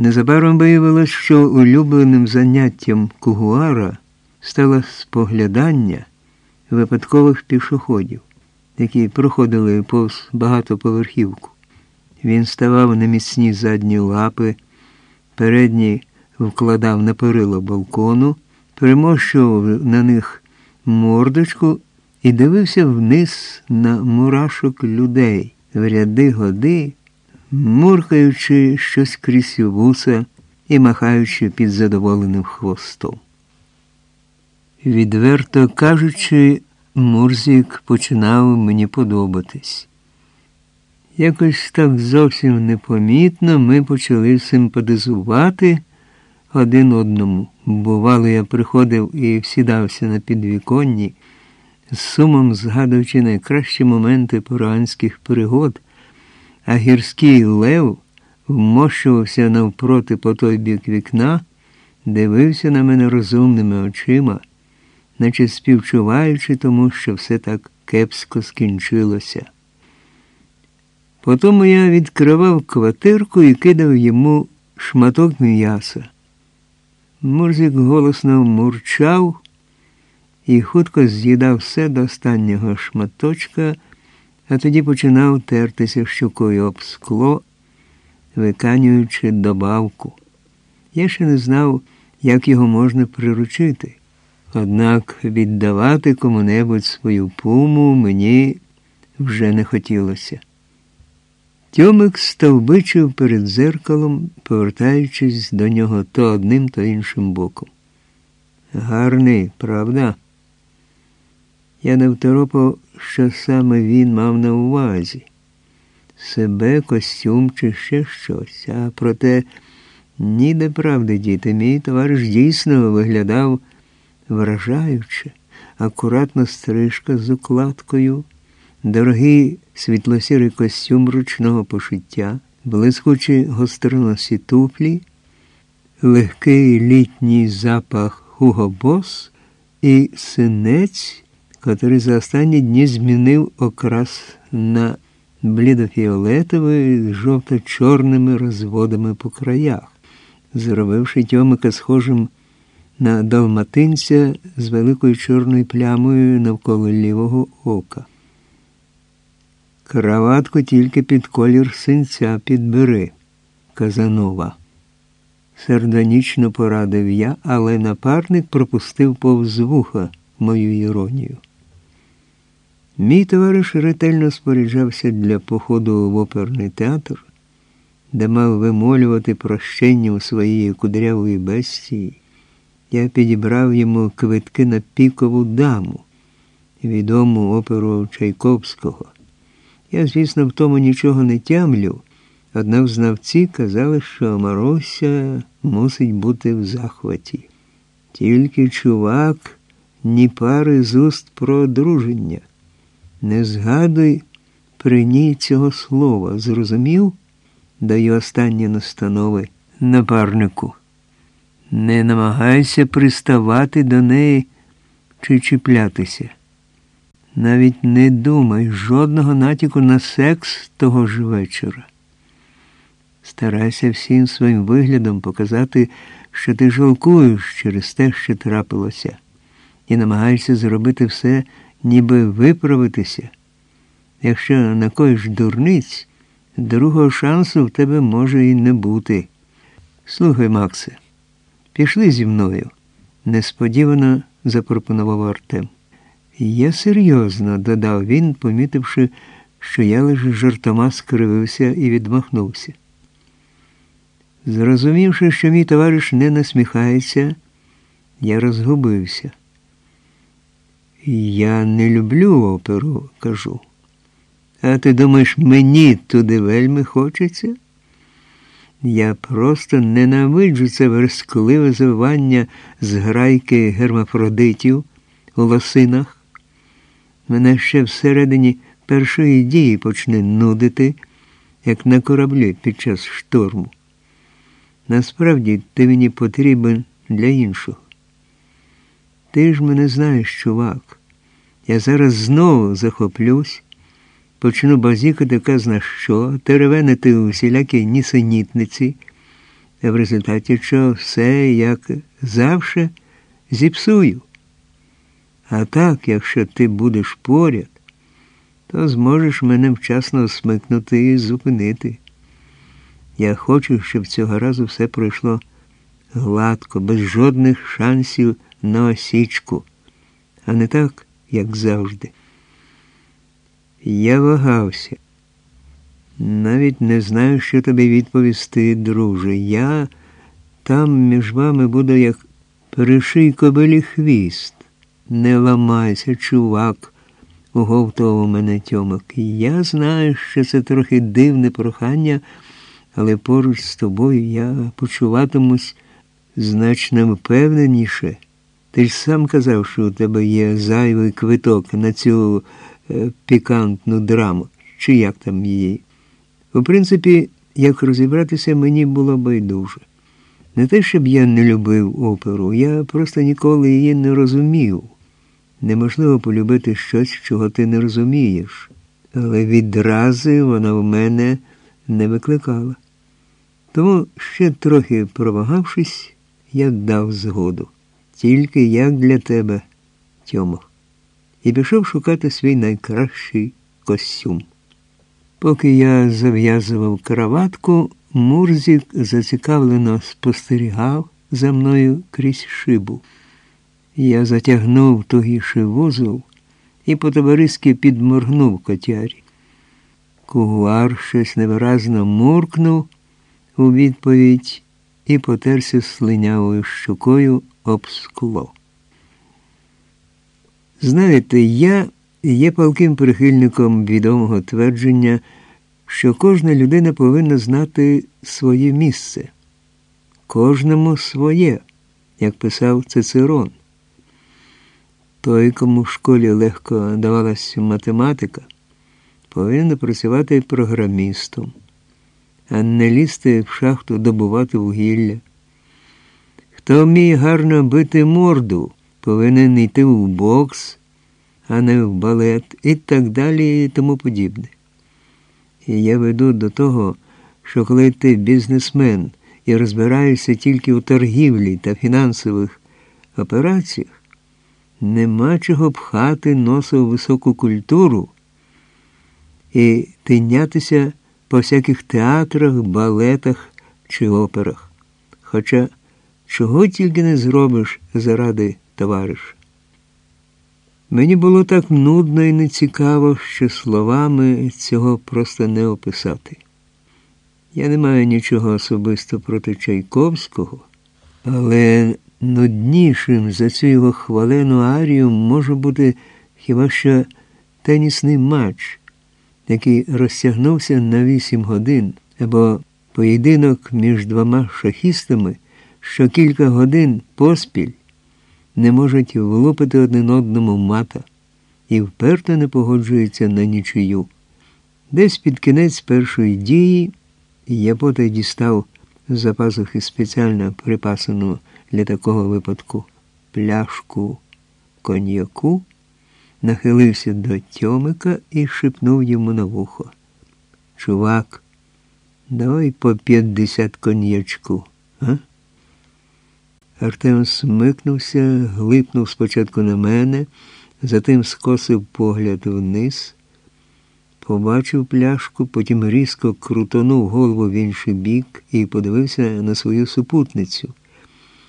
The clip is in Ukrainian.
Незабаром виявилось, що улюбленим заняттям кугуара стало споглядання випадкових пішоходів, які проходили повз багатоповерхівку. Він ставав на міцні задні лапи, передні вкладав на перила балкону, примощував на них мордочку і дивився вниз на мурашок людей в ряди годи, муркаючи щось крізь вуса і махаючи під задоволеним хвостом. Відверто кажучи, Мурзік починав мені подобатись. Якось так зовсім непомітно ми почали симпатизувати один одному. Бувало, я приходив і всідався на підвіконні, з сумом згадуючи найкращі моменти поранських пригод, а гірський лев вмощувався навпроти по той бік вікна, дивився на мене розумними очима, наче співчуваючи тому, що все так кепсько скінчилося. Потім я відкривав квартирку і кидав йому шматок м'яса. Мурзик голосно мурчав і хутко з'їдав все до останнього шматочка, а тоді починав тертися щокою об скло, виканюючи добавку. Я ще не знав, як його можна приручити. Однак віддавати кому-небудь свою пуму мені вже не хотілося. Тьомик стовбичив перед зеркалом, повертаючись до нього то одним, то іншим боком. Гарний, правда? Я не второпав, що саме він мав на увазі. Себе, костюм чи ще щось, а проте ніде правди, діти, мій товариш дійсно виглядав вражаюче, акуратна стрижка з укладкою, дорогий світлосірий костюм ручного пошиття, блискучі гостроносі туфлі, легкий літній запах Boss і синець, котрий за останні дні змінив окрас на блідофіолетовий з жовто-чорними розводами по краях, зробивши Тьомика схожим на далматинця з великою чорною плямою навколо лівого ока. Краватку тільки під колір синця підбери, Казанова. Сердонічно порадив я, але напарник пропустив повз вуха мою іронію. Мій товариш ретельно споряджався для походу в оперний театр, де мав вимолювати прощення у своєї кудрявої бестії. Я підібрав йому квитки на пікову даму, відому оперу Чайковського. Я, звісно, в тому нічого не тямлю, однак знавці казали, що Маруся мусить бути в захваті. Тільки чувак, ні пари з уст про одруження. Не згадуй при ній цього слова, зрозумів? Даю останні настанови напарнику. Не намагайся приставати до неї чи чіплятися. Навіть не думай жодного натяку на секс того ж вечора. Старайся всім своїм виглядом показати, що ти жалкуєш через те, що трапилося, і намагаєшся зробити все, ніби виправитися. Якщо накоїш дурниць, другого шансу в тебе може і не бути. Слухай, Максе, пішли зі мною, несподівано запропонував Артем. Я серйозно, додав він, помітивши, що я лише жартома скривився і відмахнувся. Зрозумівши, що мій товариш не насміхається, я розгубився. Я не люблю оперу, кажу. А ти думаєш, мені туди вельми хочеться? Я просто ненавиджу це верскливе завивання з грайки гермафродитів у лосинах. Мене ще всередині першої дії почне нудити, як на кораблі під час шторму. Насправді ти мені потрібен для іншого. Ти ж мене знаєш, чувак. Я зараз знову захоплюсь, почну базікати казна що, теревенити у всілякій нісенітниці, в результаті чого все, як завше, зіпсую. А так, якщо ти будеш поряд, то зможеш мене вчасно смикнути і зупинити. Я хочу, щоб цього разу все пройшло гладко, без жодних шансів на осічку, а не так, як завжди. Я вагався. Навіть не знаю, що тобі відповісти, друже. Я там між вами буду як переший кобилі хвіст. Не ламайся, чувак, уговтував мене Тьомик. Я знаю, що це трохи дивне прохання, але поруч з тобою я почуватимусь значно впевненіше. Ти ж сам казав, що у тебе є зайвий квиток на цю е, пікантну драму, чи як там її. У принципі, як розібратися, мені було байдуже. Не те, щоб я не любив оперу, я просто ніколи її не розумів. Неможливо полюбити щось, чого ти не розумієш, але відрази вона в мене не викликала. Тому, ще трохи провагавшись, я дав згоду. Тільки як для тебе, Тьомо. І пішов шукати свій найкращий костюм. Поки я зав'язував краватку, Мурзік зацікавлено спостерігав за мною крізь шибу. Я затягнув тугіший вузол і по-товариськи підморгнув котярі. Кугуар щось невиразно муркнув у відповідь і потерся слинявою щукою об скло. Знаєте, я є палким прихильником відомого твердження, що кожна людина повинна знати своє місце, кожному своє, як писав Цицерон. Той, кому в школі легко давалась математика, повинен працювати програмістом, а не лізти в шахту добувати вугілля. Хто вміє гарно бити морду, повинен йти в бокс, а не в балет і так далі і тому подібне. І я веду до того, що коли ти бізнесмен і розбираєшся тільки у торгівлі та фінансових операціях, нема чого пхати носа у високу культуру і тинятися по всяких театрах, балетах чи операх. Хоча чого тільки не зробиш заради товариша. Мені було так нудно і нецікаво, що словами цього просто не описати. Я не маю нічого особисто проти Чайковського, але нуднішим за цю його хвалену арію може бути хіба що тенісний матч, який розтягнувся на вісім годин, або поєдинок між двома шахістами, що кілька годин поспіль не можуть влупити один одному мата і вперто не погоджуються на нічию. Десь під кінець першої дії я потай дістав з-за пазухи спеціально припасану для такого випадку пляшку коньяку, нахилився до Тьомика і шепнув йому на вухо. Чувак, давай по п'ятдесят коньячку, а? Артем смикнувся, глипнув спочатку на мене, затим скосив погляд вниз, побачив пляшку, потім різко крутонув голову в інший бік і подивився на свою супутницю.